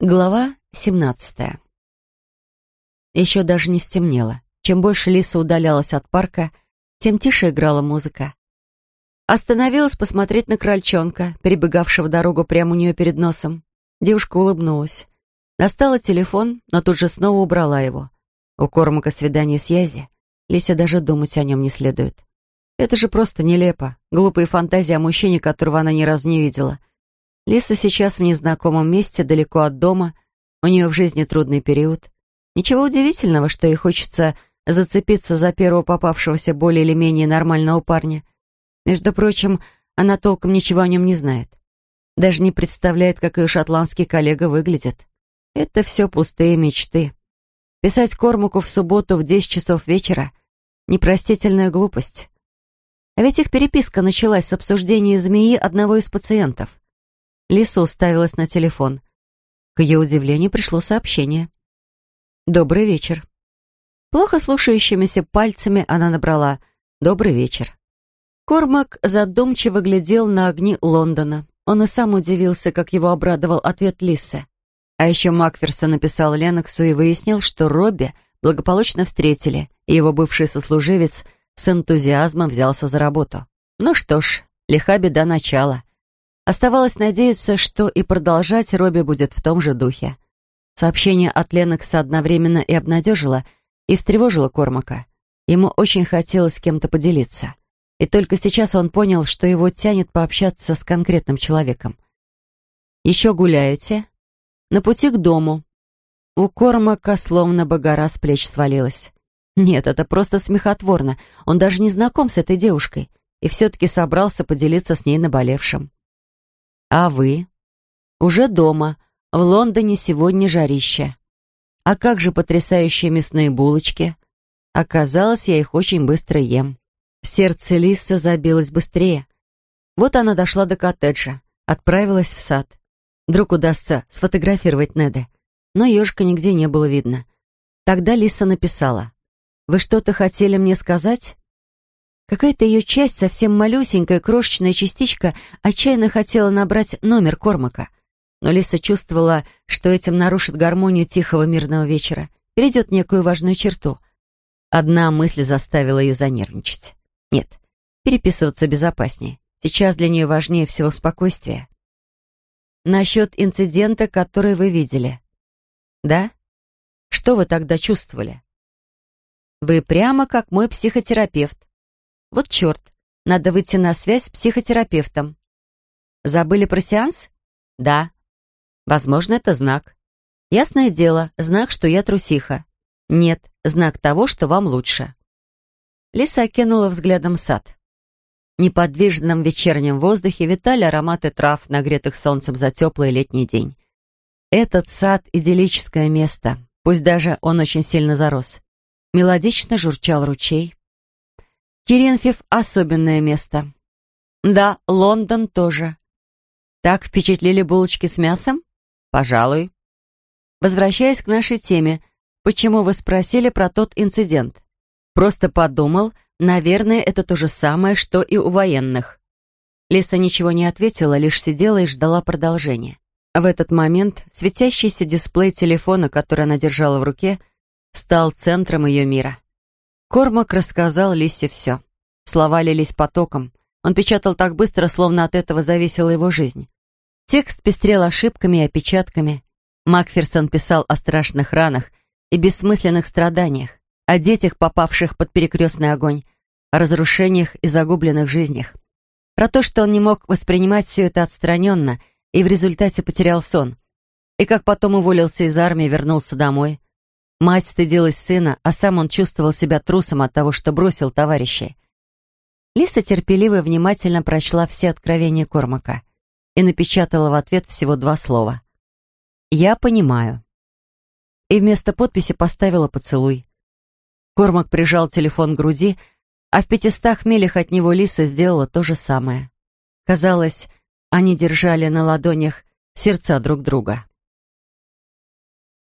Глава 17 Еще даже не стемнело. Чем больше Лиса удалялась от парка, тем тише играла музыка. Остановилась посмотреть на крольчонка, перебегавшего дорогу прямо у нее перед носом. Девушка улыбнулась. Достала телефон, но тут же снова убрала его. У Кормака свидание с Язи. Лисе даже думать о нем не следует. Это же просто нелепо. Глупые фантазии о мужчине, которого она ни разу не видела. Лиса сейчас в незнакомом месте, далеко от дома. У нее в жизни трудный период. Ничего удивительного, что ей хочется зацепиться за первого попавшегося более или менее нормального парня. Между прочим, она толком ничего о нем не знает. Даже не представляет, как ее шотландский коллега выглядит. Это все пустые мечты. Писать Кормаку в субботу в 10 часов вечера — непростительная глупость. А ведь их переписка началась с обсуждения змеи одного из пациентов. Лиса уставилась на телефон. К ее удивлению пришло сообщение. «Добрый вечер». Плохо слушающимися пальцами она набрала «Добрый вечер». Кормак задумчиво глядел на огни Лондона. Он и сам удивился, как его обрадовал ответ Лисы. А еще Макферсон написал Леноксу и выяснил, что Робби благополучно встретили, и его бывший сослуживец с энтузиазмом взялся за работу. Ну что ж, лиха беда начала. Оставалось надеяться, что и продолжать Робби будет в том же духе. Сообщение от Ленокса одновременно и обнадежило, и встревожило Кормака. Ему очень хотелось с кем-то поделиться. И только сейчас он понял, что его тянет пообщаться с конкретным человеком. «Еще гуляете?» «На пути к дому». У Кормака словно бы гора с плеч свалилась. Нет, это просто смехотворно. Он даже не знаком с этой девушкой и все-таки собрался поделиться с ней наболевшим. А вы? Уже дома. В Лондоне сегодня жарище. А как же потрясающие мясные булочки? Оказалось, я их очень быстро ем. Сердце Лисы забилось быстрее. Вот она дошла до коттеджа, отправилась в сад. Вдруг удастся сфотографировать Неда. Но ежика нигде не было видно. Тогда Лиса написала. «Вы что-то хотели мне сказать?» Какая-то ее часть, совсем малюсенькая, крошечная частичка, отчаянно хотела набрать номер Кормака. Но Лиса чувствовала, что этим нарушит гармонию тихого мирного вечера, перейдет некую важную черту. Одна мысль заставила ее занервничать. Нет, переписываться безопаснее. Сейчас для нее важнее всего спокойствие. Насчет инцидента, который вы видели. Да? Что вы тогда чувствовали? Вы прямо как мой психотерапевт. Вот черт, надо выйти на связь с психотерапевтом. Забыли про сеанс? Да. Возможно, это знак. Ясное дело, знак, что я трусиха. Нет, знак того, что вам лучше. Лиса окинула взглядом сад. В неподвижном вечернем воздухе витали ароматы трав, нагретых солнцем за теплый летний день. Этот сад — идиллическое место, пусть даже он очень сильно зарос. Мелодично журчал ручей, Киренфев — особенное место. Да, Лондон тоже. Так впечатлили булочки с мясом? Пожалуй. Возвращаясь к нашей теме, почему вы спросили про тот инцидент? Просто подумал, наверное, это то же самое, что и у военных. Лиса ничего не ответила, лишь сидела и ждала продолжения. В этот момент светящийся дисплей телефона, который она держала в руке, стал центром ее мира. Кормак рассказал Лисе все. Слова лились потоком. Он печатал так быстро, словно от этого зависела его жизнь. Текст пестрел ошибками и опечатками. Макферсон писал о страшных ранах и бессмысленных страданиях, о детях, попавших под перекрестный огонь, о разрушениях и загубленных жизнях. Про то, что он не мог воспринимать все это отстраненно и в результате потерял сон. И как потом уволился из армии, вернулся домой. Мать стыдилась сына, а сам он чувствовал себя трусом от того, что бросил товарищей. Лиса терпеливо и внимательно прочла все откровения Кормака и напечатала в ответ всего два слова. «Я понимаю». И вместо подписи поставила поцелуй. Кормак прижал телефон к груди, а в пятистах милях от него Лиса сделала то же самое. Казалось, они держали на ладонях сердца друг друга.